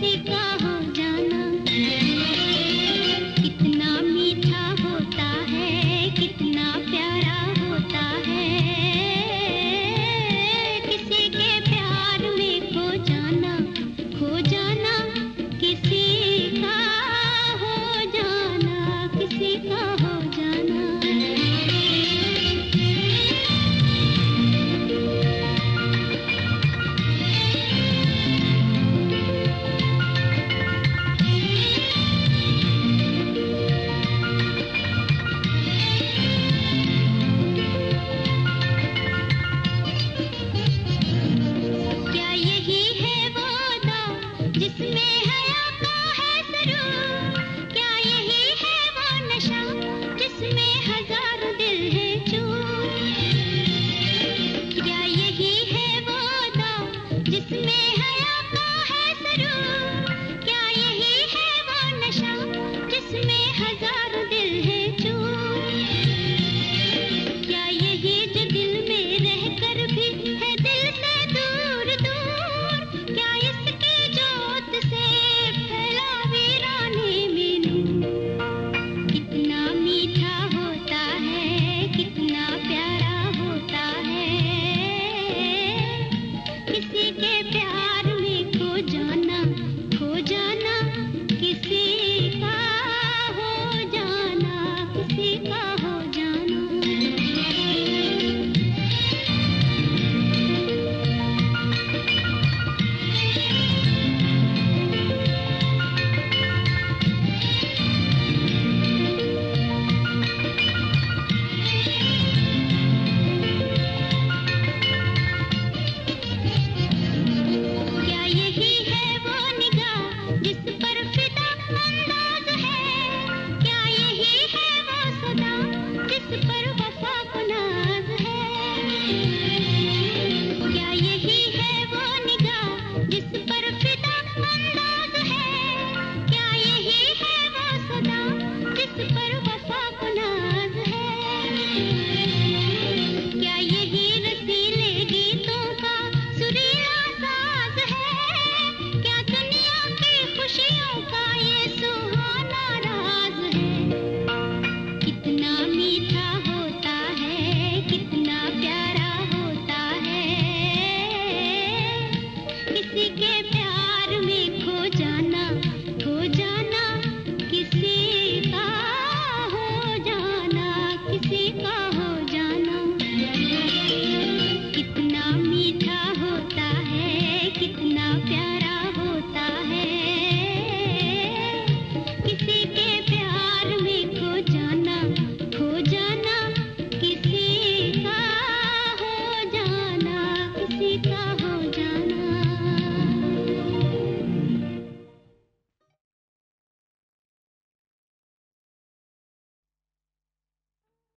देखा में है